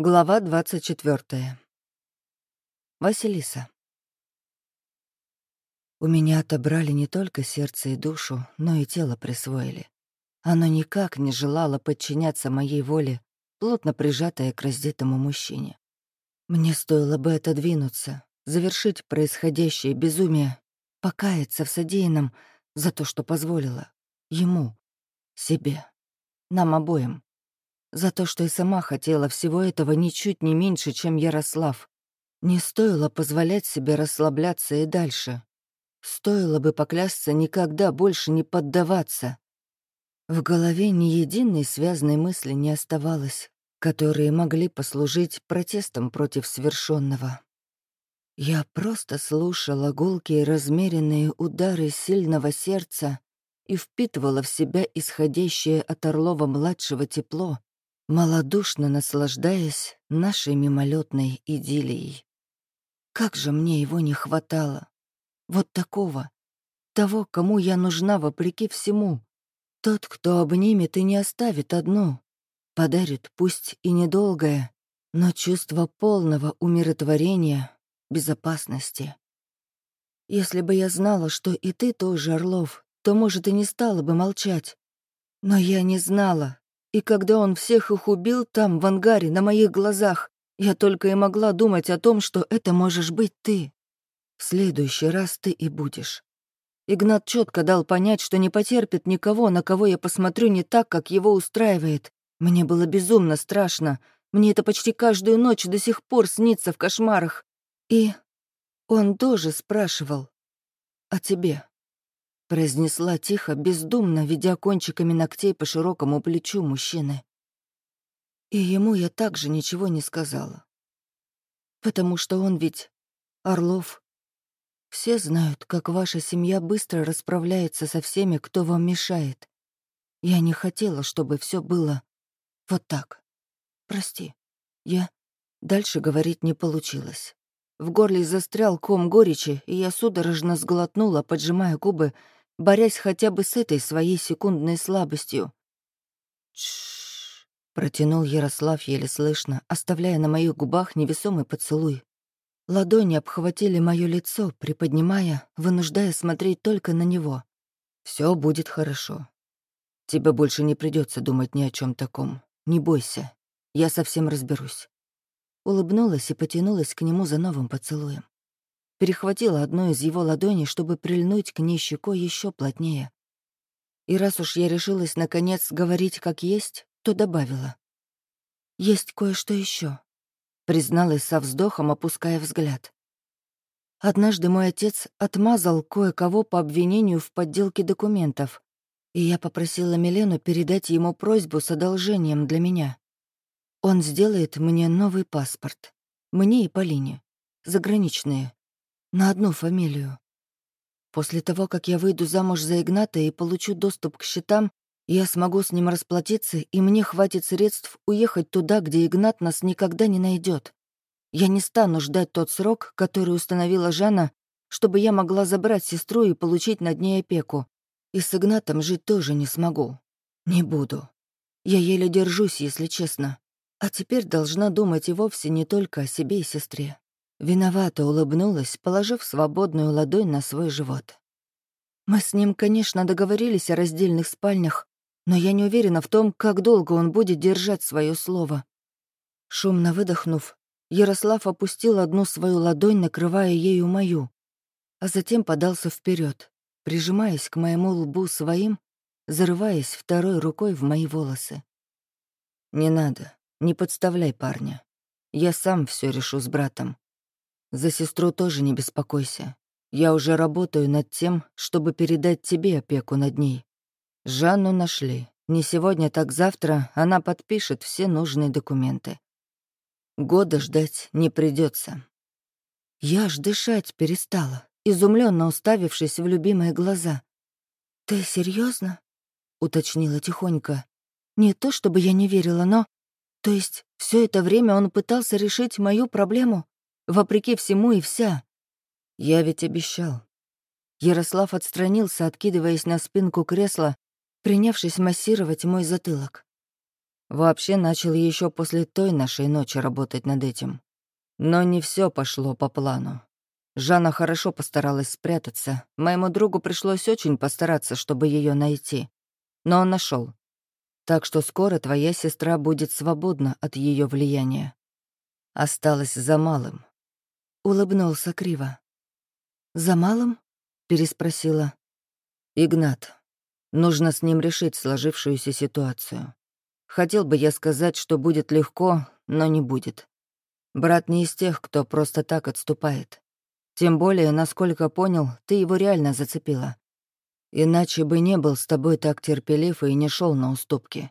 Глава 24. Василиса. У меня отобрали не только сердце и душу, но и тело присвоили. Оно никак не желало подчиняться моей воле, плотно прижатое к раздетому мужчине. Мне стоило бы отодвинуться, завершить происходящее безумие, покаяться в содеянном за то, что позволила. Ему, себе, нам обоим. За то, что и сама хотела всего этого ничуть не меньше, чем Ярослав. Не стоило позволять себе расслабляться и дальше. Стоило бы поклясться никогда больше не поддаваться. В голове ни единой связанной мысли не оставалось, которые могли послужить протестом против свершенного. Я просто слушала гулкие размеренные удары сильного сердца и впитывала в себя исходящее от Орлова-младшего тепло, малодушно наслаждаясь нашей мимолетной идиллией. Как же мне его не хватало! Вот такого, того, кому я нужна вопреки всему. Тот, кто обнимет и не оставит одну, подарит пусть и недолгое, но чувство полного умиротворения, безопасности. Если бы я знала, что и ты тоже, Орлов, то, может, и не стала бы молчать. Но я не знала, и когда он всех их убил там, в ангаре, на моих глазах, я только и могла думать о том, что это можешь быть ты. В следующий раз ты и будешь. Игнат четко дал понять, что не потерпит никого, на кого я посмотрю не так, как его устраивает. Мне было безумно страшно. Мне это почти каждую ночь до сих пор снится в кошмарах. И он тоже спрашивал о тебе произнесла тихо, бездумно, ведя кончиками ногтей по широкому плечу мужчины. И ему я также ничего не сказала. Потому что он ведь Орлов. Все знают, как ваша семья быстро расправляется со всеми, кто вам мешает. Я не хотела, чтобы все было вот так. Прости. Я... Дальше говорить не получилось. В горле застрял ком горечи, и я судорожно сглотнула, поджимая губы, борясь хотя бы с этой своей секундной слабостью. «Тш-ш-ш», протянул Ярослав еле слышно, оставляя на моих губах невесомый поцелуй. Ладони обхватили мое лицо, приподнимая, вынуждая смотреть только на него. Все будет хорошо. Тебе больше не придется думать ни о чем таком. Не бойся, я совсем разберусь». Улыбнулась и потянулась к нему за новым поцелуем перехватила одну из его ладоней, чтобы прильнуть к ней щекой еще плотнее. И раз уж я решилась, наконец, говорить как есть, то добавила. «Есть кое-что еще, призналась со вздохом, опуская взгляд. Однажды мой отец отмазал кое-кого по обвинению в подделке документов, и я попросила Милену передать ему просьбу с одолжением для меня. Он сделает мне новый паспорт. Мне и Полине. Заграничные на одну фамилию. После того, как я выйду замуж за Игната и получу доступ к счетам, я смогу с ним расплатиться, и мне хватит средств уехать туда, где Игнат нас никогда не найдет. Я не стану ждать тот срок, который установила Жанна, чтобы я могла забрать сестру и получить над ней опеку. И с Игнатом жить тоже не смогу. Не буду. Я еле держусь, если честно. А теперь должна думать и вовсе не только о себе и сестре. Виновато улыбнулась, положив свободную ладонь на свой живот. Мы с ним, конечно, договорились о раздельных спальнях, но я не уверена в том, как долго он будет держать свое слово. Шумно выдохнув, Ярослав опустил одну свою ладонь, накрывая ею мою, а затем подался вперед, прижимаясь к моему лбу своим, зарываясь второй рукой в мои волосы. «Не надо, не подставляй парня. Я сам все решу с братом. За сестру тоже не беспокойся. Я уже работаю над тем, чтобы передать тебе опеку над ней. Жанну нашли. Не сегодня, так завтра она подпишет все нужные документы. Года ждать не придется. Я аж дышать перестала, изумленно уставившись в любимые глаза. «Ты серьезно? уточнила тихонько. «Не то чтобы я не верила, но... То есть все это время он пытался решить мою проблему?» Вопреки всему и вся. Я ведь обещал. Ярослав отстранился, откидываясь на спинку кресла, принявшись массировать мой затылок. Вообще начал еще после той нашей ночи работать над этим. Но не все пошло по плану. Жанна хорошо постаралась спрятаться. Моему другу пришлось очень постараться, чтобы ее найти. Но он нашел. Так что скоро твоя сестра будет свободна от ее влияния. Осталось за малым. Улыбнулся криво. «За малым?» — переспросила. «Игнат. Нужно с ним решить сложившуюся ситуацию. Хотел бы я сказать, что будет легко, но не будет. Брат не из тех, кто просто так отступает. Тем более, насколько понял, ты его реально зацепила. Иначе бы не был с тобой так терпелив и не шел на уступки.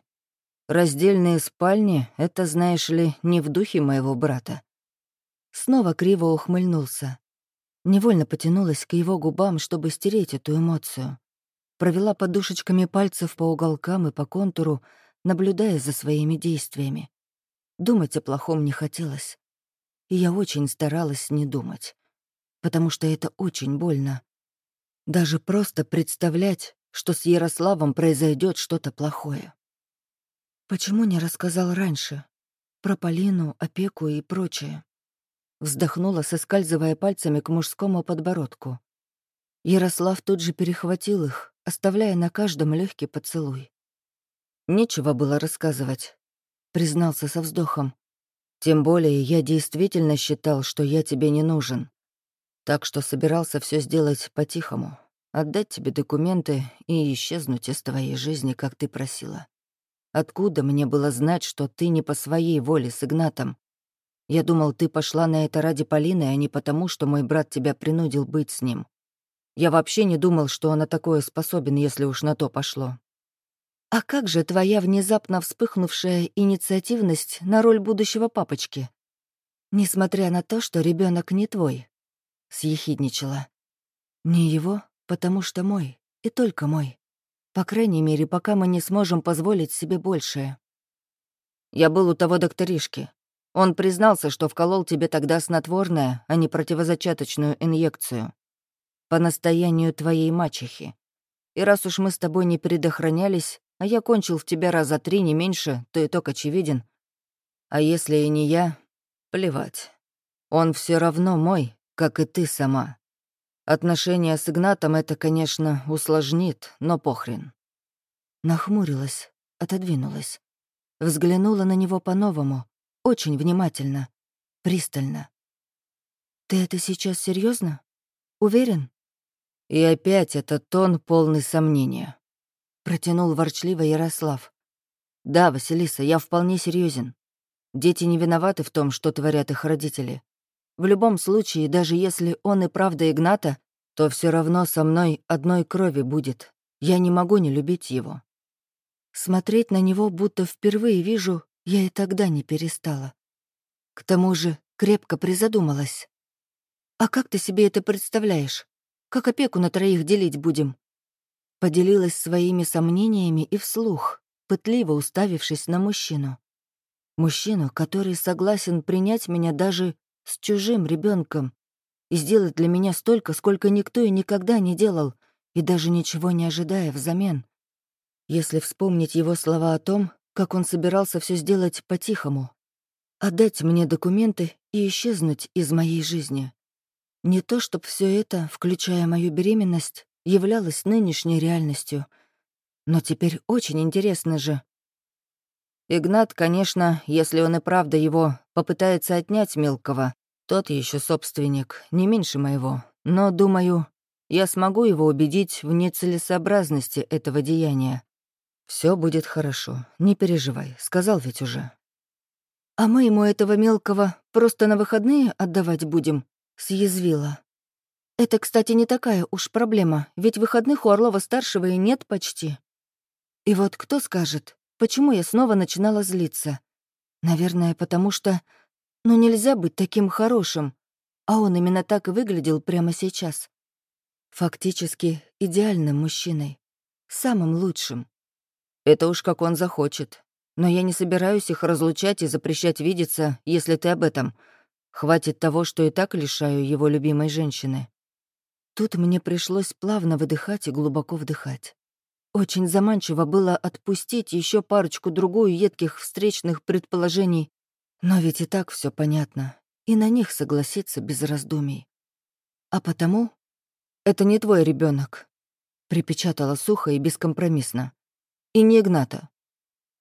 Раздельные спальни — это, знаешь ли, не в духе моего брата. Снова криво ухмыльнулся. Невольно потянулась к его губам, чтобы стереть эту эмоцию. Провела подушечками пальцев по уголкам и по контуру, наблюдая за своими действиями. Думать о плохом не хотелось. И я очень старалась не думать. Потому что это очень больно. Даже просто представлять, что с Ярославом произойдет что-то плохое. Почему не рассказал раньше? Про Полину, опеку и прочее. Вздохнула, соскальзывая пальцами к мужскому подбородку. Ярослав тут же перехватил их, оставляя на каждом легкий поцелуй. Нечего было рассказывать, признался со вздохом. Тем более я действительно считал, что я тебе не нужен. Так что собирался все сделать по-тихому, отдать тебе документы и исчезнуть из твоей жизни, как ты просила. Откуда мне было знать, что ты не по своей воле с Игнатом? Я думал, ты пошла на это ради Полины, а не потому, что мой брат тебя принудил быть с ним. Я вообще не думал, что он на такое способен, если уж на то пошло. А как же твоя внезапно вспыхнувшая инициативность на роль будущего папочки? Несмотря на то, что ребенок не твой, съехидничала. Не его, потому что мой, и только мой. По крайней мере, пока мы не сможем позволить себе большее. Я был у того докторишки. Он признался, что вколол тебе тогда снотворное, а не противозачаточную инъекцию. По настоянию твоей мачехи. И раз уж мы с тобой не предохранялись, а я кончил в тебя раза три, не меньше, то итог очевиден. А если и не я, плевать. Он все равно мой, как и ты сама. Отношения с Игнатом это, конечно, усложнит, но похрен. Нахмурилась, отодвинулась. Взглянула на него по-новому, очень внимательно, пристально. «Ты это сейчас серьезно? Уверен?» И опять этот тон полный сомнения. Протянул ворчливо Ярослав. «Да, Василиса, я вполне серьезен. Дети не виноваты в том, что творят их родители. В любом случае, даже если он и правда Игната, то все равно со мной одной крови будет. Я не могу не любить его. Смотреть на него, будто впервые вижу, я и тогда не перестала. К тому же крепко призадумалась. «А как ты себе это представляешь? Как опеку на троих делить будем?» Поделилась своими сомнениями и вслух, пытливо уставившись на мужчину. Мужчину, который согласен принять меня даже с чужим ребенком и сделать для меня столько, сколько никто и никогда не делал, и даже ничего не ожидая взамен. Если вспомнить его слова о том, как он собирался все сделать по-тихому, отдать мне документы и исчезнуть из моей жизни. Не то, чтобы все это, включая мою беременность, являлось нынешней реальностью. Но теперь очень интересно же, Игнат, конечно, если он и правда его попытается отнять мелкого, тот еще собственник, не меньше моего. Но, думаю, я смогу его убедить в нецелесообразности этого деяния. Все будет хорошо, не переживай, сказал ведь уже. А мы ему этого мелкого просто на выходные отдавать будем, съязвила. Это, кстати, не такая уж проблема, ведь выходных у Орлова-старшего и нет почти. И вот кто скажет, Почему я снова начинала злиться? Наверное, потому что... Ну, нельзя быть таким хорошим. А он именно так и выглядел прямо сейчас. Фактически идеальным мужчиной. Самым лучшим. Это уж как он захочет. Но я не собираюсь их разлучать и запрещать видеться, если ты об этом. Хватит того, что и так лишаю его любимой женщины. Тут мне пришлось плавно выдыхать и глубоко вдыхать. Очень заманчиво было отпустить еще парочку-другую едких встречных предположений, но ведь и так все понятно, и на них согласиться без раздумий. А потому это не твой ребенок, припечатала сухо и бескомпромиссно. И не Игната.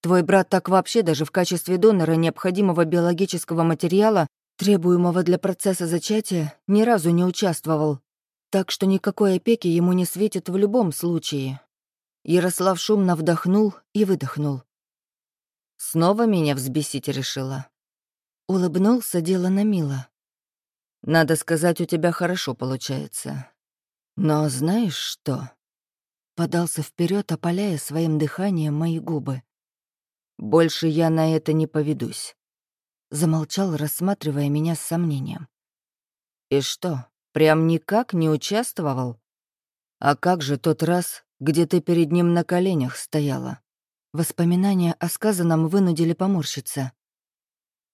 Твой брат так вообще даже в качестве донора необходимого биологического материала, требуемого для процесса зачатия, ни разу не участвовал. Так что никакой опеки ему не светит в любом случае. Ярослав шумно вдохнул и выдохнул. Снова меня взбесить решила. Улыбнулся дело на мило. Надо сказать, у тебя хорошо получается. Но знаешь что? Подался вперед, опаляя своим дыханием мои губы. Больше я на это не поведусь. Замолчал, рассматривая меня с сомнением. И что, прям никак не участвовал? А как же тот раз, где ты перед ним на коленях стояла? Воспоминания о сказанном вынудили поморщиться.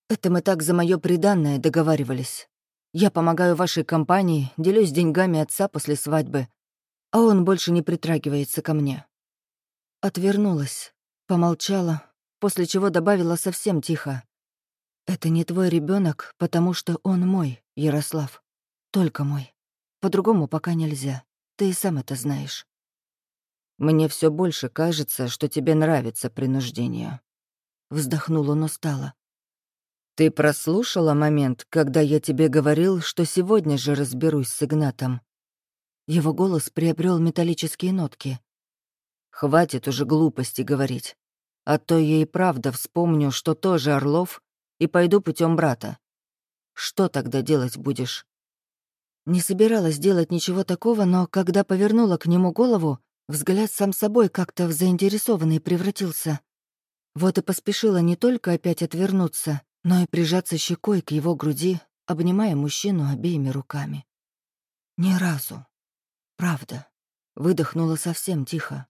Это мы так за мое преданное договаривались. Я помогаю вашей компании, делюсь деньгами отца после свадьбы, а он больше не притрагивается ко мне. Отвернулась, помолчала, после чего добавила совсем тихо. «Это не твой ребенок, потому что он мой, Ярослав. Только мой. По-другому пока нельзя. Ты и сам это знаешь». «Мне все больше кажется, что тебе нравится принуждение». Вздохнул он устало. «Ты прослушала момент, когда я тебе говорил, что сегодня же разберусь с Игнатом?» Его голос приобрел металлические нотки. «Хватит уже глупости говорить. А то я и правда вспомню, что тоже Орлов, и пойду путем брата. Что тогда делать будешь?» Не собиралась делать ничего такого, но когда повернула к нему голову, взгляд сам собой как-то в заинтересованный превратился. Вот и поспешила не только опять отвернуться, но и прижаться щекой к его груди, обнимая мужчину обеими руками. Ни разу. Правда. Выдохнула совсем тихо.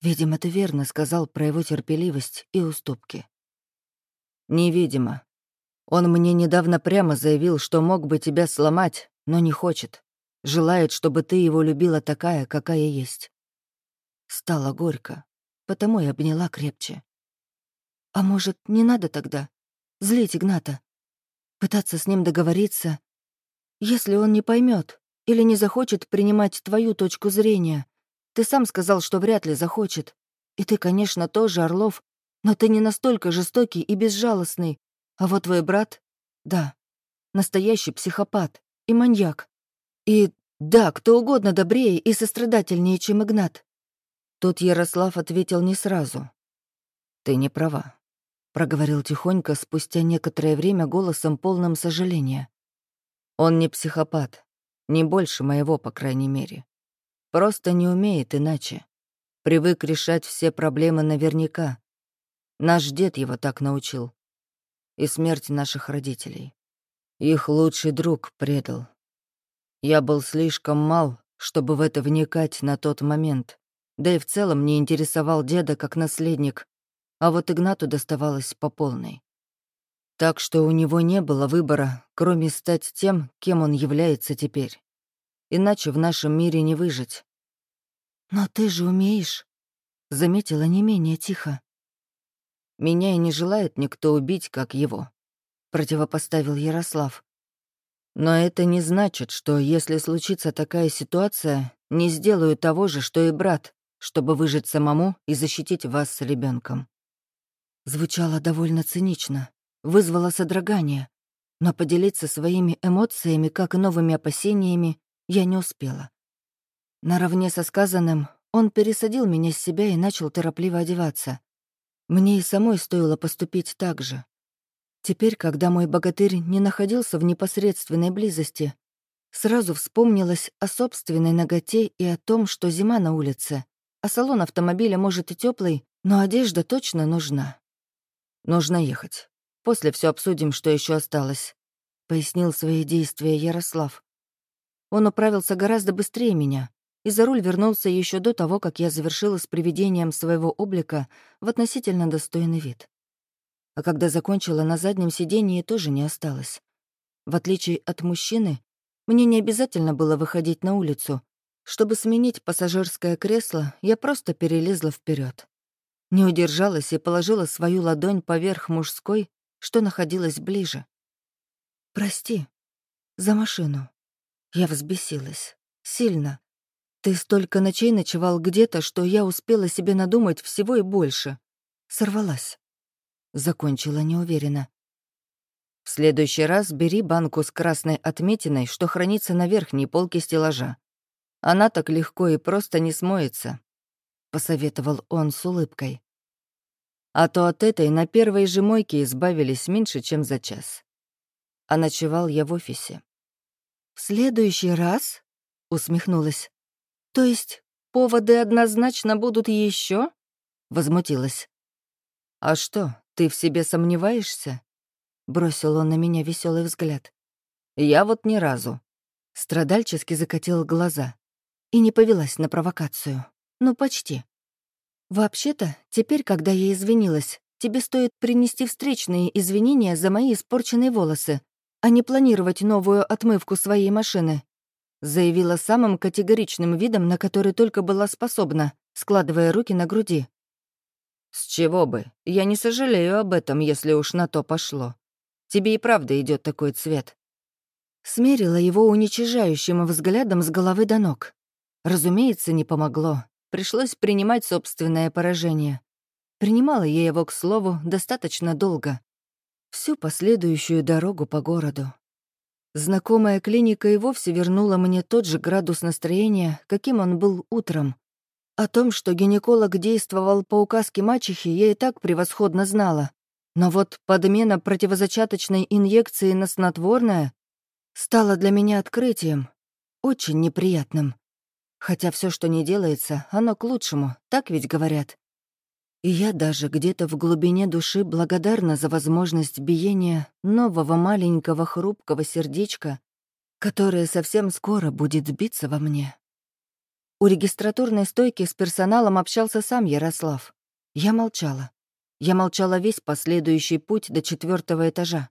Видимо, ты верно сказал про его терпеливость и уступки. Невидимо. Он мне недавно прямо заявил, что мог бы тебя сломать, но не хочет. Желает, чтобы ты его любила такая, какая есть. Стало горько, потому и обняла крепче. А может, не надо тогда? Злить Игната? Пытаться с ним договориться? Если он не поймет или не захочет принимать твою точку зрения, ты сам сказал, что вряд ли захочет. И ты, конечно, тоже, Орлов, но ты не настолько жестокий и безжалостный. А вот твой брат — да, настоящий психопат и маньяк. И да, кто угодно добрее и сострадательнее, чем Игнат. Тут Ярослав ответил не сразу. «Ты не права», — проговорил тихонько спустя некоторое время голосом полным сожаления. «Он не психопат, не больше моего, по крайней мере. Просто не умеет иначе. Привык решать все проблемы наверняка. Наш дед его так научил. И смерть наших родителей. Их лучший друг предал. Я был слишком мал, чтобы в это вникать на тот момент. Да и в целом не интересовал деда как наследник, а вот Игнату доставалось по полной. Так что у него не было выбора, кроме стать тем, кем он является теперь иначе в нашем мире не выжить. «Но ты же умеешь», — заметила не менее тихо. «Меня и не желает никто убить, как его», — противопоставил Ярослав. «Но это не значит, что если случится такая ситуация, не сделаю того же, что и брат, чтобы выжить самому и защитить вас с ребенком. Звучало довольно цинично, вызвало содрогание, но поделиться своими эмоциями, как и новыми опасениями, я не успела. Наравне со сказанным, он пересадил меня с себя и начал торопливо одеваться. Мне и самой стоило поступить так же. Теперь, когда мой богатырь не находился в непосредственной близости, сразу вспомнилось о собственной ноготе и о том, что зима на улице, а салон автомобиля может и теплый, но одежда точно нужна. «Нужно ехать. После все обсудим, что еще осталось», — пояснил свои действия Ярослав. Он управился гораздо быстрее меня, и за руль вернулся еще до того, как я завершила с приведением своего облика в относительно достойный вид. А когда закончила, на заднем сидении тоже не осталось. В отличие от мужчины, мне не обязательно было выходить на улицу, Чтобы сменить пассажирское кресло, я просто перелезла вперед. Не удержалась и положила свою ладонь поверх мужской, что находилась ближе. «Прости. За машину». Я взбесилась. Сильно. Ты столько ночей ночевал где-то, что я успела себе надумать всего и больше. Сорвалась. Закончила неуверенно. В следующий раз бери банку с красной отметиной, что хранится на верхней полке стеллажа. Она так легко и просто не смоется», — посоветовал он с улыбкой. А то от этой на первой же мойке избавились меньше, чем за час. А ночевал я в офисе. «В следующий раз?» — усмехнулась. «То есть поводы однозначно будут еще? возмутилась. «А что, ты в себе сомневаешься?» — бросил он на меня веселый взгляд. «Я вот ни разу». Страдальчески закатил глаза и не повелась на провокацию. Ну, почти. «Вообще-то, теперь, когда я извинилась, тебе стоит принести встречные извинения за мои испорченные волосы, а не планировать новую отмывку своей машины», заявила самым категоричным видом, на который только была способна, складывая руки на груди. «С чего бы? Я не сожалею об этом, если уж на то пошло. Тебе и правда идет такой цвет». Смерила его уничижающим взглядом с головы до ног. Разумеется, не помогло. Пришлось принимать собственное поражение. Принимала я его, к слову, достаточно долго. Всю последующую дорогу по городу. Знакомая клиника и вовсе вернула мне тот же градус настроения, каким он был утром. О том, что гинеколог действовал по указке мачехи, я и так превосходно знала. Но вот подмена противозачаточной инъекции на снотворное стала для меня открытием, очень неприятным. Хотя все, что не делается, оно к лучшему, так ведь говорят. И я даже где-то в глубине души благодарна за возможность биения нового маленького хрупкого сердечка, которое совсем скоро будет биться во мне. У регистратурной стойки с персоналом общался сам Ярослав. Я молчала. Я молчала весь последующий путь до четвертого этажа.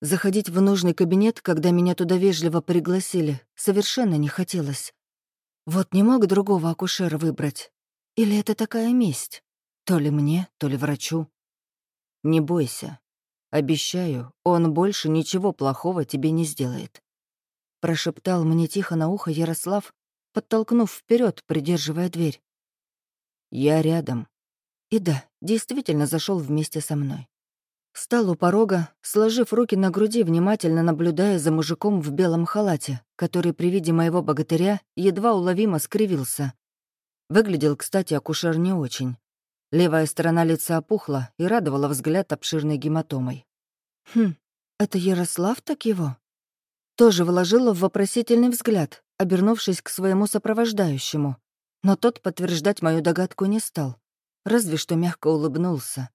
Заходить в нужный кабинет, когда меня туда вежливо пригласили, совершенно не хотелось. Вот не мог другого акушера выбрать. Или это такая месть? То ли мне, то ли врачу. Не бойся. Обещаю, он больше ничего плохого тебе не сделает. Прошептал мне тихо на ухо Ярослав, подтолкнув вперед, придерживая дверь. Я рядом. И да, действительно зашел вместе со мной. Встал у порога, сложив руки на груди, внимательно наблюдая за мужиком в белом халате, который при виде моего богатыря едва уловимо скривился. Выглядел, кстати, акушер не очень. Левая сторона лица опухла и радовала взгляд обширной гематомой. «Хм, это Ярослав так его?» Тоже вложила в вопросительный взгляд, обернувшись к своему сопровождающему. Но тот подтверждать мою догадку не стал, разве что мягко улыбнулся.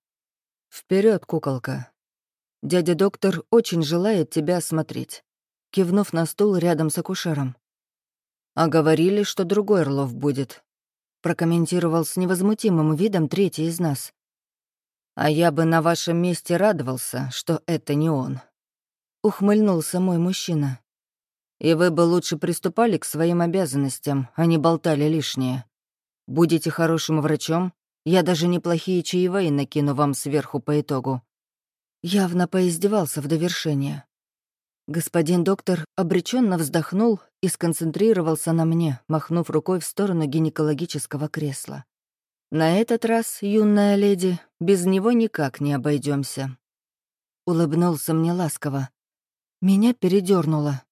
Вперед, куколка. Дядя доктор очень желает тебя осмотреть», кивнув на стул рядом с акушером. «А говорили, что другой Орлов будет», прокомментировал с невозмутимым видом третий из нас. «А я бы на вашем месте радовался, что это не он», — ухмыльнулся мой мужчина. «И вы бы лучше приступали к своим обязанностям, а не болтали лишнее. Будете хорошим врачом, я даже неплохие чаевые накину вам сверху по итогу». Явно поиздевался в довершение. Господин доктор обреченно вздохнул и сконцентрировался на мне, махнув рукой в сторону гинекологического кресла. «На этот раз, юная леди, без него никак не обойдемся. Улыбнулся мне ласково. Меня передернуло.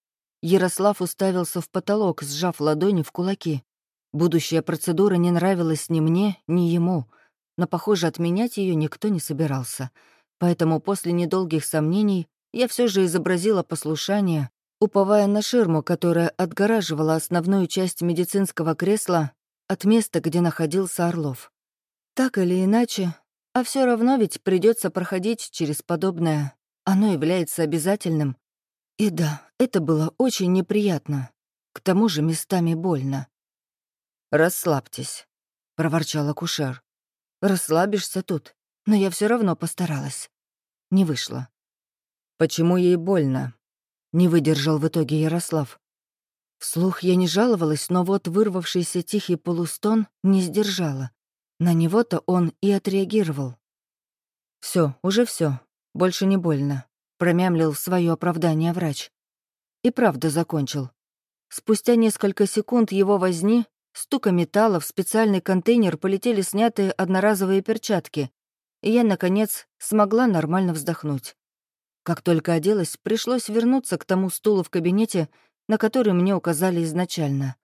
Ярослав уставился в потолок, сжав ладони в кулаки. Будущая процедура не нравилась ни мне, ни ему, но, похоже, отменять ее никто не собирался. Поэтому после недолгих сомнений я все же изобразила послушание, уповая на ширму, которая отгораживала основную часть медицинского кресла от места, где находился Орлов. Так или иначе, а все равно ведь придется проходить через подобное. Оно является обязательным. И да, это было очень неприятно. К тому же местами больно. «Расслабьтесь», — проворчал акушер. «Расслабишься тут, но я все равно постаралась. Не вышло». «Почему ей больно?» — не выдержал в итоге Ярослав. Вслух я не жаловалась, но вот вырвавшийся тихий полустон не сдержала. На него-то он и отреагировал. Все, уже все, больше не больно», — промямлил свое оправдание врач. И правда закончил. Спустя несколько секунд его возни, стука металла в специальный контейнер полетели снятые одноразовые перчатки, и я, наконец, смогла нормально вздохнуть. Как только оделась, пришлось вернуться к тому стулу в кабинете, на который мне указали изначально.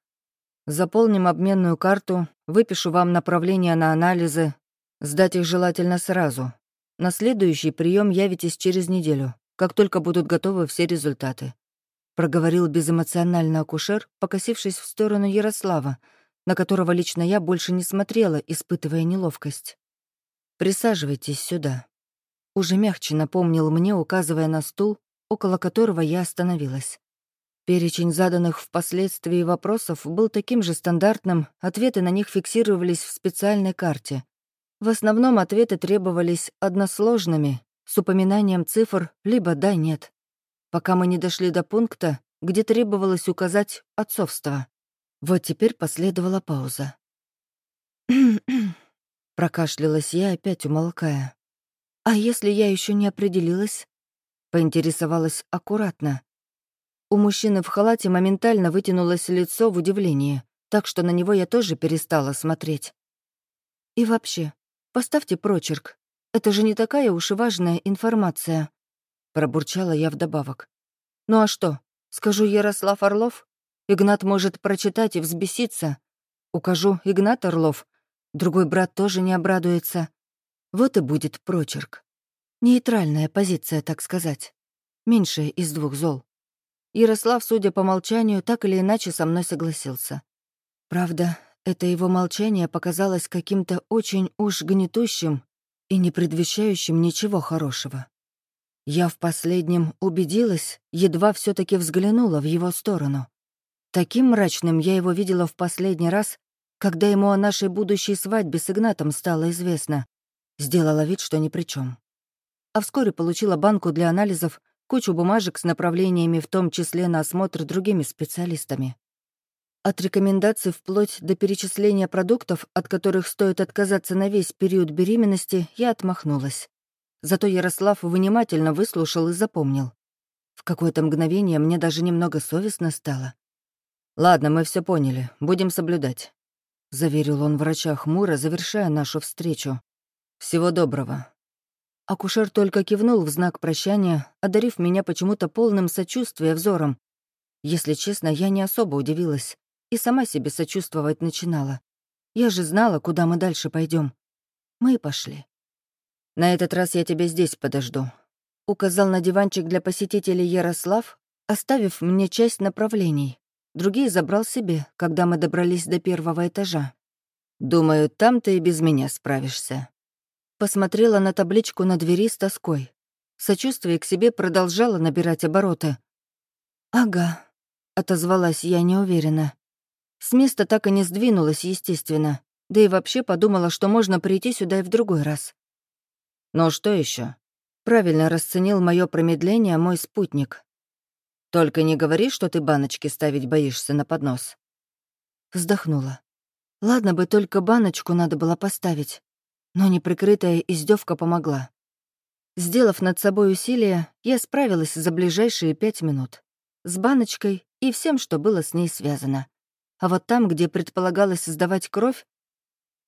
Заполним обменную карту, выпишу вам направление на анализы, сдать их желательно сразу. На следующий прием явитесь через неделю, как только будут готовы все результаты. Проговорил безэмоционально акушер, покосившись в сторону Ярослава, на которого лично я больше не смотрела, испытывая неловкость. «Присаживайтесь сюда». Уже мягче напомнил мне, указывая на стул, около которого я остановилась. Перечень заданных впоследствии вопросов был таким же стандартным, ответы на них фиксировались в специальной карте. В основном ответы требовались односложными, с упоминанием цифр либо «да-нет», пока мы не дошли до пункта, где требовалось указать отцовство. Вот теперь последовала пауза. Прокашлялась я, опять умолкая. «А если я еще не определилась?» Поинтересовалась аккуратно. У мужчины в халате моментально вытянулось лицо в удивлении, так что на него я тоже перестала смотреть. «И вообще, поставьте прочерк. Это же не такая уж и важная информация», — пробурчала я вдобавок. «Ну а что, скажу Ярослав Орлов? Игнат может прочитать и взбеситься. Укажу Игнат Орлов, Другой брат тоже не обрадуется. Вот и будет прочерк. Нейтральная позиция, так сказать. Меньшая из двух зол. Ярослав, судя по молчанию, так или иначе со мной согласился. Правда, это его молчание показалось каким-то очень уж гнетущим и не предвещающим ничего хорошего. Я в последнем убедилась, едва все таки взглянула в его сторону. Таким мрачным я его видела в последний раз, когда ему о нашей будущей свадьбе с Игнатом стало известно. Сделала вид, что ни при чем. А вскоре получила банку для анализов, кучу бумажек с направлениями, в том числе на осмотр другими специалистами. От рекомендаций вплоть до перечисления продуктов, от которых стоит отказаться на весь период беременности, я отмахнулась. Зато Ярослав внимательно выслушал и запомнил. В какое-то мгновение мне даже немного совестно стало. «Ладно, мы все поняли. Будем соблюдать заверил он врача хмуро, завершая нашу встречу. «Всего доброго». Акушер только кивнул в знак прощания, одарив меня почему-то полным сочувствия взором. Если честно, я не особо удивилась и сама себе сочувствовать начинала. Я же знала, куда мы дальше пойдем. Мы и пошли. «На этот раз я тебя здесь подожду», — указал на диванчик для посетителей Ярослав, оставив мне часть направлений. Другие забрал себе, когда мы добрались до первого этажа. «Думаю, там ты и без меня справишься». Посмотрела на табличку на двери с тоской. Сочувствие к себе продолжало набирать обороты. «Ага», — отозвалась я неуверенно. С места так и не сдвинулась, естественно. Да и вообще подумала, что можно прийти сюда и в другой раз. «Ну что еще? Правильно расценил мое промедление мой спутник. Только не говори, что ты баночки ставить боишься на поднос». Вздохнула. Ладно бы только баночку надо было поставить, но неприкрытая издевка помогла. Сделав над собой усилие, я справилась за ближайшие пять минут. С баночкой и всем, что было с ней связано. А вот там, где предполагалось сдавать кровь...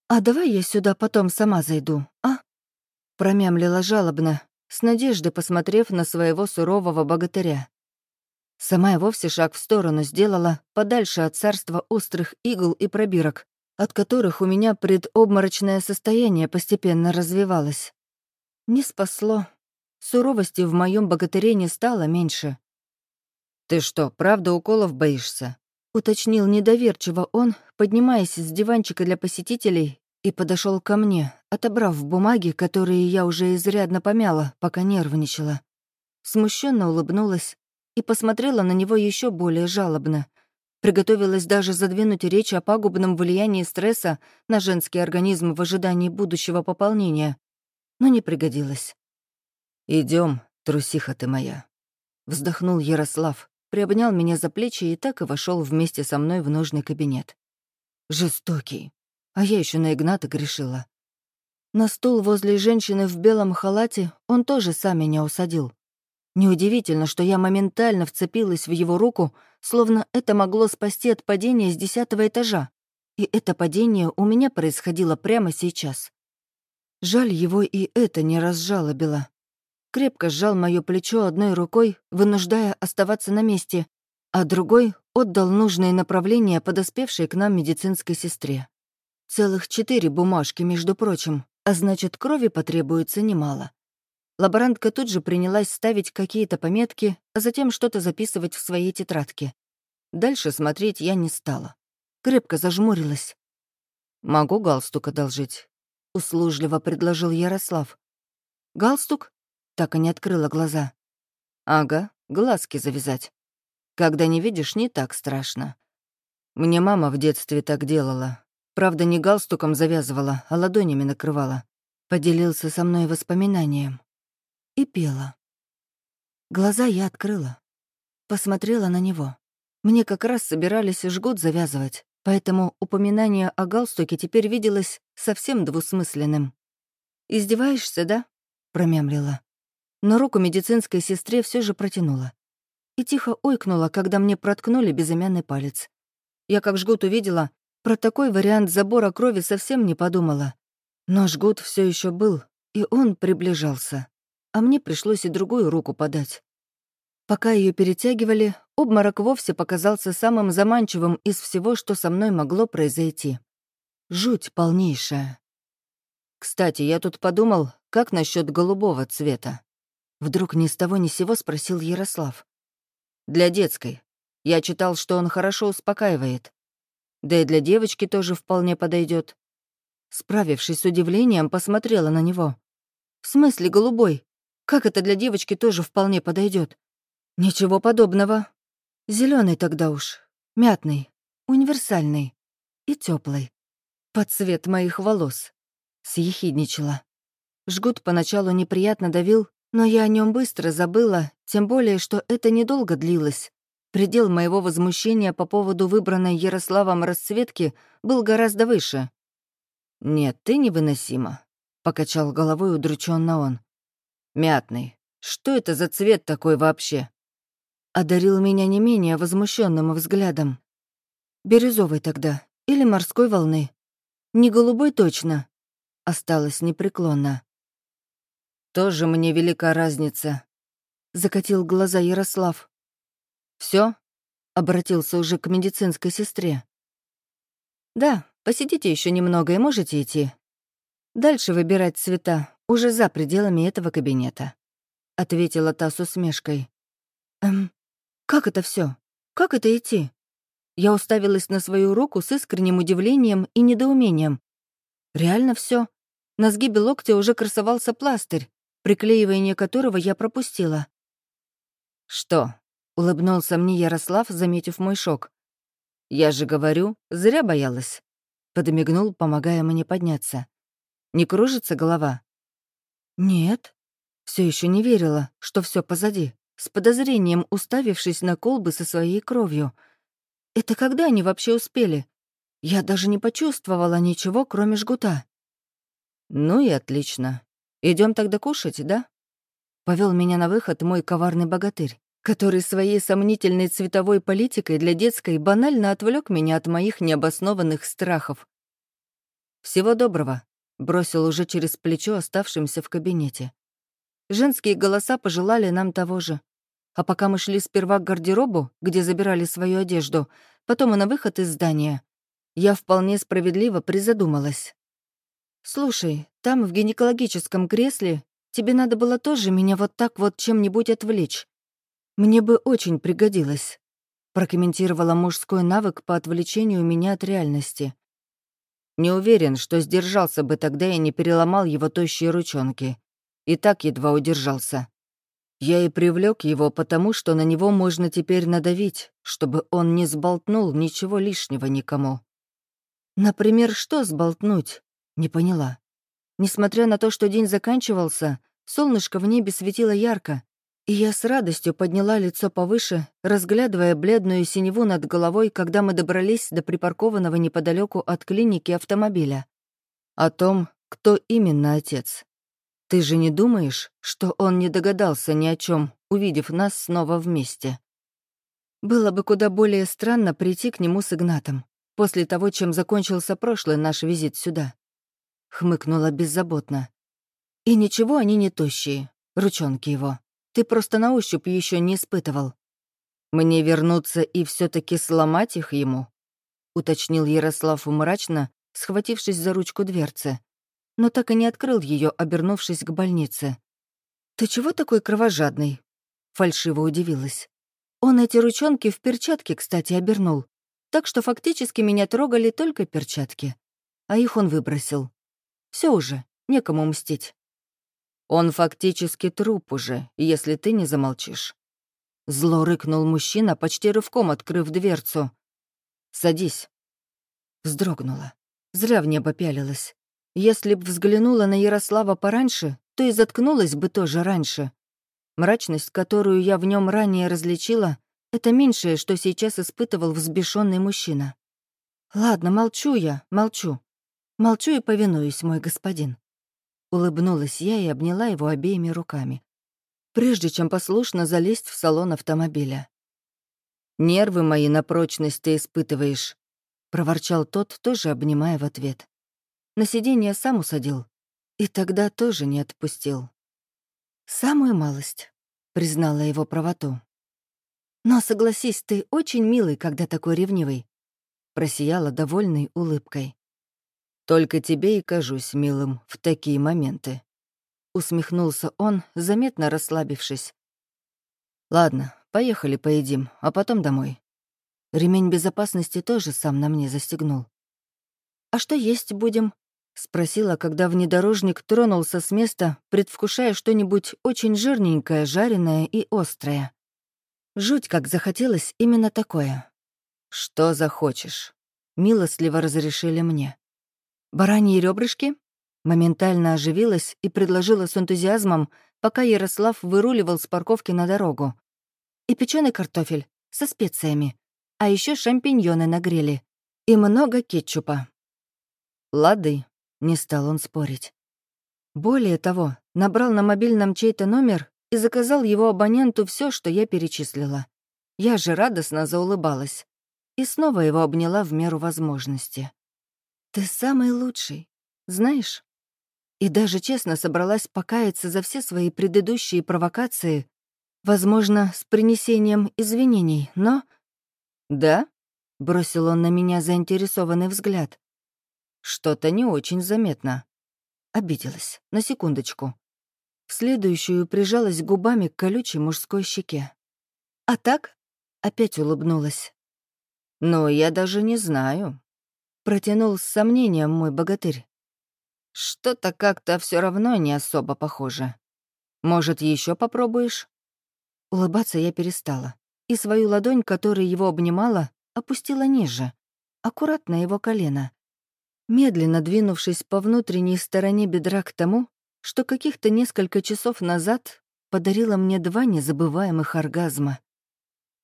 «А давай я сюда потом сама зайду, а?» Промямлила жалобно, с надеждой посмотрев на своего сурового богатыря. Сама и вовсе шаг в сторону сделала, подальше от царства острых игл и пробирок, от которых у меня предобморочное состояние постепенно развивалось. Не спасло. Суровости в моем богатыре не стало меньше. «Ты что, правда уколов боишься?» — уточнил недоверчиво он, поднимаясь с диванчика для посетителей и подошел ко мне, отобрав бумаги, которые я уже изрядно помяла, пока нервничала. Смущенно улыбнулась, и посмотрела на него еще более жалобно. Приготовилась даже задвинуть речь о пагубном влиянии стресса на женский организм в ожидании будущего пополнения, но не пригодилась. Идем, трусиха ты моя», — вздохнул Ярослав, приобнял меня за плечи и так и вошел вместе со мной в нужный кабинет. Жестокий. А я еще на Игната грешила. На стул возле женщины в белом халате он тоже сам меня усадил. Неудивительно, что я моментально вцепилась в его руку, словно это могло спасти от падения с десятого этажа. И это падение у меня происходило прямо сейчас. Жаль, его и это не разжалобило. Крепко сжал мое плечо одной рукой, вынуждая оставаться на месте, а другой отдал нужные направления подоспевшей к нам медицинской сестре. Целых четыре бумажки, между прочим, а значит, крови потребуется немало. Лаборантка тут же принялась ставить какие-то пометки, а затем что-то записывать в своей тетрадке. Дальше смотреть я не стала. Крепко зажмурилась. «Могу галстук одолжить?» — услужливо предложил Ярослав. «Галстук?» — так и не открыла глаза. «Ага, глазки завязать. Когда не видишь, не так страшно. Мне мама в детстве так делала. Правда, не галстуком завязывала, а ладонями накрывала. Поделился со мной воспоминанием и пела. Глаза я открыла. Посмотрела на него. Мне как раз собирались жгут завязывать, поэтому упоминание о галстуке теперь виделось совсем двусмысленным. «Издеваешься, да?» — промямлила. Но руку медицинской сестре все же протянула. И тихо ойкнула, когда мне проткнули безымянный палец. Я как жгут увидела, про такой вариант забора крови совсем не подумала. Но жгут все еще был, и он приближался а мне пришлось и другую руку подать. Пока ее перетягивали, обморок вовсе показался самым заманчивым из всего, что со мной могло произойти. Жуть полнейшая. «Кстати, я тут подумал, как насчет голубого цвета?» Вдруг ни с того ни сего спросил Ярослав. «Для детской. Я читал, что он хорошо успокаивает. Да и для девочки тоже вполне подойдет. Справившись с удивлением, посмотрела на него. «В смысле голубой? Как это для девочки тоже вполне подойдет? Ничего подобного. Зеленый тогда уж, мятный, универсальный и теплый. Под цвет моих волос. Съехидничала. Жгут поначалу неприятно давил, но я о нем быстро забыла, тем более, что это недолго длилось. Предел моего возмущения по поводу выбранной Ярославом расцветки был гораздо выше. «Нет, ты невыносима», — покачал головой удрученно он. Мятный. Что это за цвет такой вообще? Одарил меня не менее возмущенным взглядом. Бирюзовый тогда. Или морской волны. Не голубой точно. Осталось непреклонно. Тоже мне велика разница. Закатил глаза Ярослав. Все? Обратился уже к медицинской сестре. Да, посидите еще немного и можете идти. Дальше выбирать цвета уже за пределами этого кабинета», — ответила та с усмешкой. «Эм, как это все? Как это идти?» Я уставилась на свою руку с искренним удивлением и недоумением. Реально все. На сгибе локтя уже красовался пластырь, приклеивание которого я пропустила. «Что?» — улыбнулся мне Ярослав, заметив мой шок. «Я же говорю, зря боялась», — подмигнул, помогая мне подняться. «Не кружится голова?» Нет. Все еще не верила, что все позади, с подозрением уставившись на колбы со своей кровью. Это когда они вообще успели? Я даже не почувствовала ничего, кроме жгута. Ну и отлично. Идем тогда кушать, да? Повел меня на выход мой коварный богатырь, который своей сомнительной цветовой политикой для детской банально отвлек меня от моих необоснованных страхов. Всего доброго. Бросил уже через плечо оставшимся в кабинете. Женские голоса пожелали нам того же. А пока мы шли сперва к гардеробу, где забирали свою одежду, потом и на выход из здания, я вполне справедливо призадумалась. «Слушай, там, в гинекологическом кресле, тебе надо было тоже меня вот так вот чем-нибудь отвлечь. Мне бы очень пригодилось», — прокомментировала мужской навык по отвлечению меня от реальности. Не уверен, что сдержался бы тогда и не переломал его тощие ручонки. И так едва удержался. Я и привлек его, потому что на него можно теперь надавить, чтобы он не сболтнул ничего лишнего никому. Например, что сболтнуть? Не поняла. Несмотря на то, что день заканчивался, солнышко в небе светило ярко. И я с радостью подняла лицо повыше, разглядывая бледную синеву над головой, когда мы добрались до припаркованного неподалеку от клиники автомобиля. О том, кто именно отец. Ты же не думаешь, что он не догадался ни о чем, увидев нас снова вместе? Было бы куда более странно прийти к нему с Игнатом, после того, чем закончился прошлый наш визит сюда. Хмыкнула беззаботно. И ничего они не тощие, ручонки его. Ты просто на ощупь еще не испытывал. Мне вернуться и все таки сломать их ему?» — уточнил Ярослав мрачно, схватившись за ручку дверцы, но так и не открыл ее, обернувшись к больнице. «Ты чего такой кровожадный?» — фальшиво удивилась. Он эти ручонки в перчатки, кстати, обернул, так что фактически меня трогали только перчатки, а их он выбросил. Все уже, некому мстить. Он фактически труп уже, если ты не замолчишь. Зло рыкнул мужчина, почти рывком открыв дверцу. «Садись». Вздрогнула. Зря в небо пялилась. Если б взглянула на Ярослава пораньше, то и заткнулась бы тоже раньше. Мрачность, которую я в нем ранее различила, это меньшее, что сейчас испытывал взбешенный мужчина. «Ладно, молчу я, молчу. Молчу и повинуюсь, мой господин. Улыбнулась я и обняла его обеими руками, прежде чем послушно залезть в салон автомобиля. «Нервы мои на прочность ты испытываешь», — проворчал тот, тоже обнимая в ответ. На сиденье сам усадил, и тогда тоже не отпустил. «Самую малость», — признала его правоту. «Но согласись, ты очень милый, когда такой ревнивый», — просияла довольной улыбкой. Только тебе и кажусь милым в такие моменты. Усмехнулся он, заметно расслабившись. Ладно, поехали поедим, а потом домой. Ремень безопасности тоже сам на мне застегнул. «А что есть будем?» — спросила, когда внедорожник тронулся с места, предвкушая что-нибудь очень жирненькое, жареное и острое. Жуть, как захотелось именно такое. «Что захочешь?» — милостливо разрешили мне. «Бараньи ребрышки?» Моментально оживилась и предложила с энтузиазмом, пока Ярослав выруливал с парковки на дорогу. «И печеный картофель со специями, а еще шампиньоны на гриле и много кетчупа». «Лады», — не стал он спорить. Более того, набрал на мобильном чей-то номер и заказал его абоненту все, что я перечислила. Я же радостно заулыбалась и снова его обняла в меру возможности. Ты самый лучший, знаешь? И даже честно собралась покаяться за все свои предыдущие провокации, возможно, с принесением извинений, но... «Да?» — бросил он на меня заинтересованный взгляд. «Что-то не очень заметно». Обиделась, на секундочку. В следующую прижалась губами к колючей мужской щеке. «А так?» — опять улыбнулась. «Ну, я даже не знаю», Протянул с сомнением мой богатырь. Что-то как-то все равно не особо похоже. Может, еще попробуешь? Улыбаться я перестала, и свою ладонь, которая его обнимала, опустила ниже, аккуратно его колено, медленно двинувшись по внутренней стороне бедра к тому, что каких-то несколько часов назад подарила мне два незабываемых оргазма.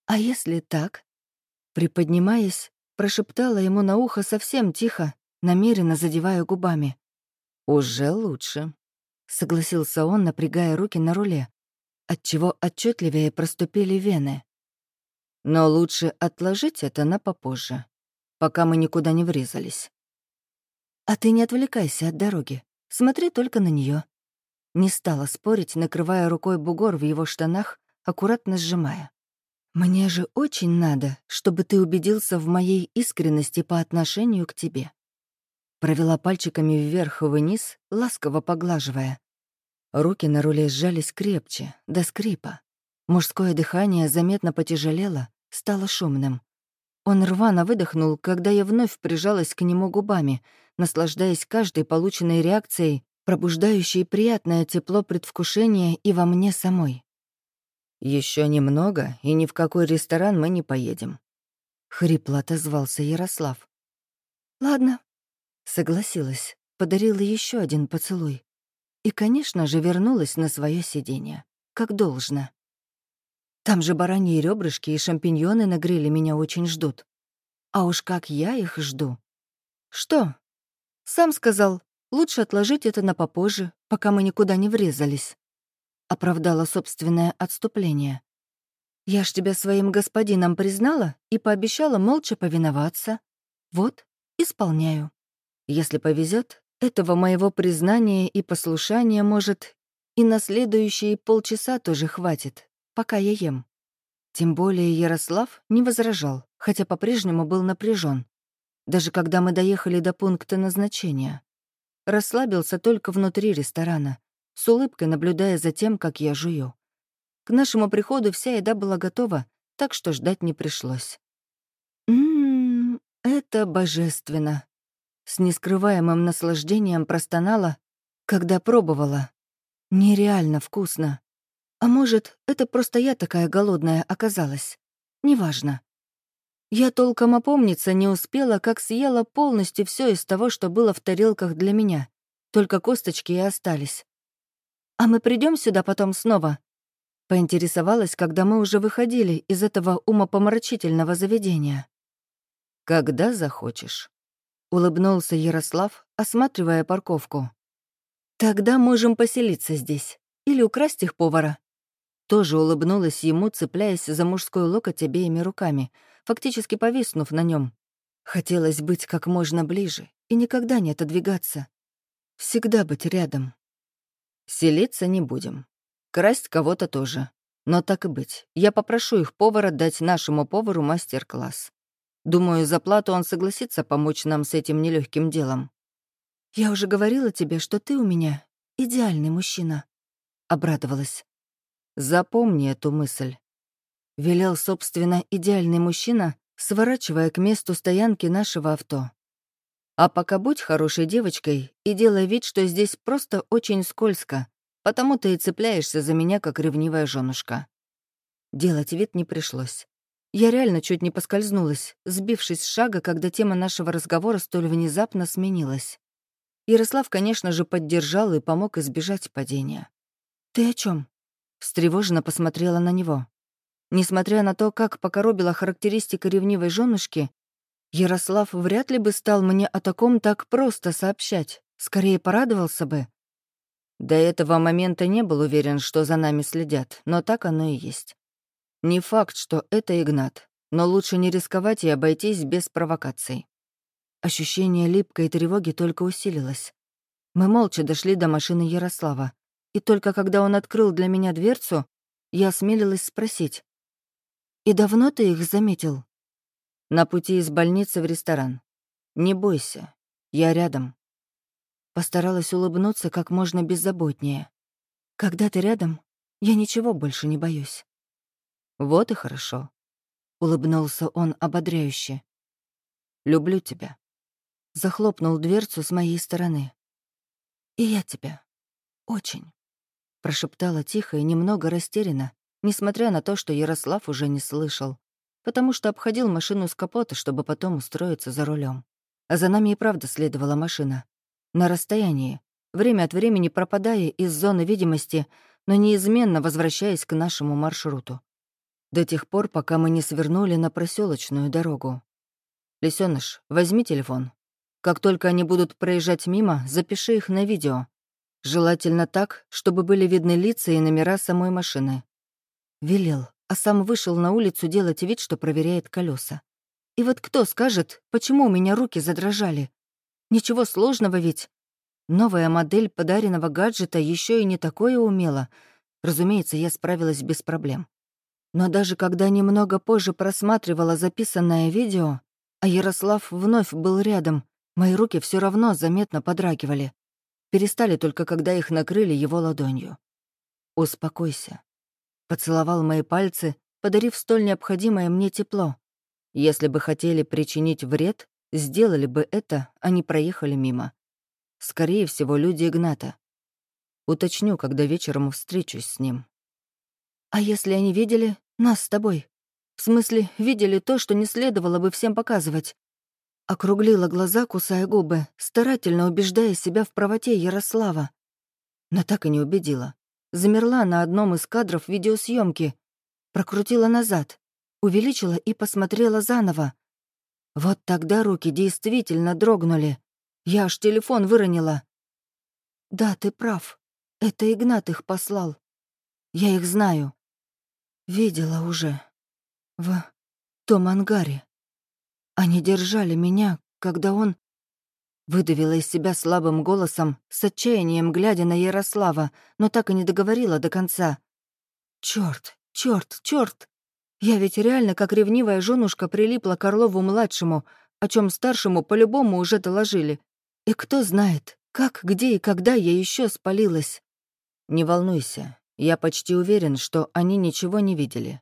А если так? Приподнимаясь, Прошептала ему на ухо совсем тихо, намеренно задевая губами. «Уже лучше», — согласился он, напрягая руки на руле, отчего отчетливее проступили вены. «Но лучше отложить это на попозже, пока мы никуда не врезались». «А ты не отвлекайся от дороги, смотри только на нее. Не стала спорить, накрывая рукой бугор в его штанах, аккуратно сжимая. «Мне же очень надо, чтобы ты убедился в моей искренности по отношению к тебе». Провела пальчиками вверх и вниз, ласково поглаживая. Руки на руле сжались крепче, до скрипа. Мужское дыхание заметно потяжелело, стало шумным. Он рвано выдохнул, когда я вновь прижалась к нему губами, наслаждаясь каждой полученной реакцией, пробуждающей приятное тепло предвкушения и во мне самой. Еще немного, и ни в какой ресторан мы не поедем. Хрипло отозвался Ярослав. Ладно, согласилась, подарила еще один поцелуй. И, конечно же, вернулась на свое сиденье, как должно. Там же бараньи ребрышки и шампиньоны на гриле меня очень ждут. А уж как я их жду. Что? Сам сказал, лучше отложить это на попозже, пока мы никуда не врезались. Оправдала собственное отступление. Я ж тебя своим господином признала и пообещала молча повиноваться. Вот, исполняю. Если повезет, этого моего признания и послушания, может, и на следующие полчаса тоже хватит, пока я ем. Тем более Ярослав не возражал, хотя по-прежнему был напряжен, даже когда мы доехали до пункта назначения. Расслабился только внутри ресторана, с улыбкой наблюдая за тем, как я жую. К нашему приходу вся еда была готова, так что ждать не пришлось. «Ммм, это божественно!» С нескрываемым наслаждением простонала, когда пробовала. Нереально вкусно. А может, это просто я такая голодная оказалась. Неважно. Я толком опомниться не успела, как съела полностью все из того, что было в тарелках для меня. Только косточки и остались. «А мы придем сюда потом снова?» Поинтересовалась, когда мы уже выходили из этого умопомрачительного заведения. «Когда захочешь», — улыбнулся Ярослав, осматривая парковку. «Тогда можем поселиться здесь. Или украсть их повара», тоже улыбнулась ему, цепляясь за мужской локоть обеими руками, фактически повиснув на нем. Хотелось быть как можно ближе и никогда не отодвигаться. Всегда быть рядом. Селиться не будем. Красть кого-то тоже. Но так и быть. Я попрошу их повара дать нашему повару мастер-класс. Думаю, за плату он согласится помочь нам с этим нелегким делом. «Я уже говорила тебе, что ты у меня идеальный мужчина», — обрадовалась. Запомни эту мысль. Велел, собственно, идеальный мужчина, сворачивая к месту стоянки нашего авто. А пока будь хорошей девочкой и делай вид, что здесь просто очень скользко, потому ты и цепляешься за меня, как ревнивая женушка. Делать вид не пришлось. Я реально чуть не поскользнулась, сбившись с шага, когда тема нашего разговора столь внезапно сменилась. Ярослав, конечно же, поддержал и помог избежать падения. «Ты о чем? встревоженно посмотрела на него. Несмотря на то, как покоробила характеристика ревнивой женушки, Ярослав вряд ли бы стал мне о таком так просто сообщать, скорее порадовался бы. До этого момента не был уверен, что за нами следят, но так оно и есть. Не факт, что это Игнат, но лучше не рисковать и обойтись без провокаций. Ощущение липкой тревоги только усилилось. Мы молча дошли до машины Ярослава и только когда он открыл для меня дверцу, я осмелилась спросить. «И давно ты их заметил?» «На пути из больницы в ресторан. Не бойся, я рядом». Постаралась улыбнуться как можно беззаботнее. «Когда ты рядом, я ничего больше не боюсь». «Вот и хорошо», — улыбнулся он ободряюще. «Люблю тебя». Захлопнул дверцу с моей стороны. «И я тебя. Очень» прошептала тихо и немного растерянно, несмотря на то, что Ярослав уже не слышал, потому что обходил машину с капота, чтобы потом устроиться за рулем. А за нами и правда следовала машина. На расстоянии, время от времени пропадая из зоны видимости, но неизменно возвращаясь к нашему маршруту. До тех пор, пока мы не свернули на проселочную дорогу. «Лисёныш, возьми телефон. Как только они будут проезжать мимо, запиши их на видео. Желательно так, чтобы были видны лица и номера самой машины. Велел, а сам вышел на улицу делать вид, что проверяет колеса. И вот кто скажет, почему у меня руки задрожали? Ничего сложного ведь. Новая модель подаренного гаджета еще и не такое умела. Разумеется, я справилась без проблем. Но даже когда немного позже просматривала записанное видео, а Ярослав вновь был рядом, мои руки все равно заметно подрагивали перестали только когда их накрыли его ладонью. «Успокойся», — поцеловал мои пальцы, подарив столь необходимое мне тепло. Если бы хотели причинить вред, сделали бы это, а не проехали мимо. Скорее всего, люди Игната. Уточню, когда вечером встречусь с ним. «А если они видели нас с тобой? В смысле, видели то, что не следовало бы всем показывать? Округлила глаза, кусая губы, старательно убеждая себя в правоте Ярослава. Но так и не убедила. Замерла на одном из кадров видеосъемки. прокрутила назад, увеличила и посмотрела заново. Вот тогда руки действительно дрогнули. Я аж телефон выронила. «Да, ты прав. Это Игнат их послал. Я их знаю. Видела уже. В том ангаре. Они держали меня, когда он...» Выдавила из себя слабым голосом, с отчаянием глядя на Ярослава, но так и не договорила до конца. Черт, черт, черт! Я ведь реально, как ревнивая женушка, прилипла к Орлову-младшему, о чем старшему по-любому уже доложили. И кто знает, как, где и когда я еще спалилась. Не волнуйся, я почти уверен, что они ничего не видели.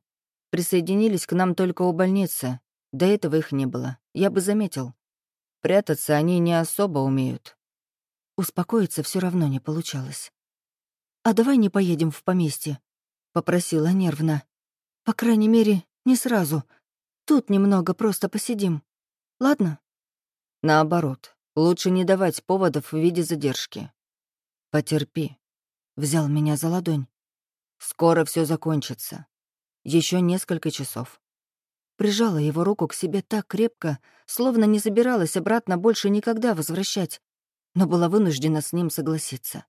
Присоединились к нам только у больницы. До этого их не было. Я бы заметил. Прятаться они не особо умеют. Успокоиться все равно не получалось. «А давай не поедем в поместье», — попросила нервно. «По крайней мере, не сразу. Тут немного просто посидим. Ладно?» «Наоборот, лучше не давать поводов в виде задержки. Потерпи», — взял меня за ладонь. «Скоро все закончится. Еще несколько часов прижала его руку к себе так крепко, словно не собиралась обратно больше никогда возвращать, но была вынуждена с ним согласиться.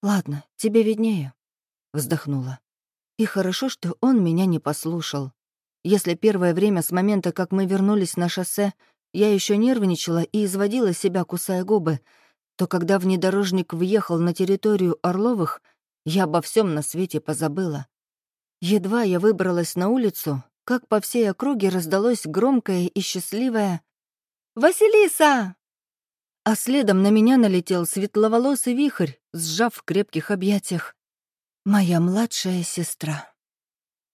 «Ладно, тебе виднее», — вздохнула. «И хорошо, что он меня не послушал. Если первое время с момента, как мы вернулись на шоссе, я еще нервничала и изводила себя, кусая губы, то когда внедорожник въехал на территорию Орловых, я обо всем на свете позабыла. Едва я выбралась на улицу, как по всей округе раздалось громкое и счастливое «Василиса!». А следом на меня налетел светловолосый вихрь, сжав в крепких объятиях. «Моя младшая сестра».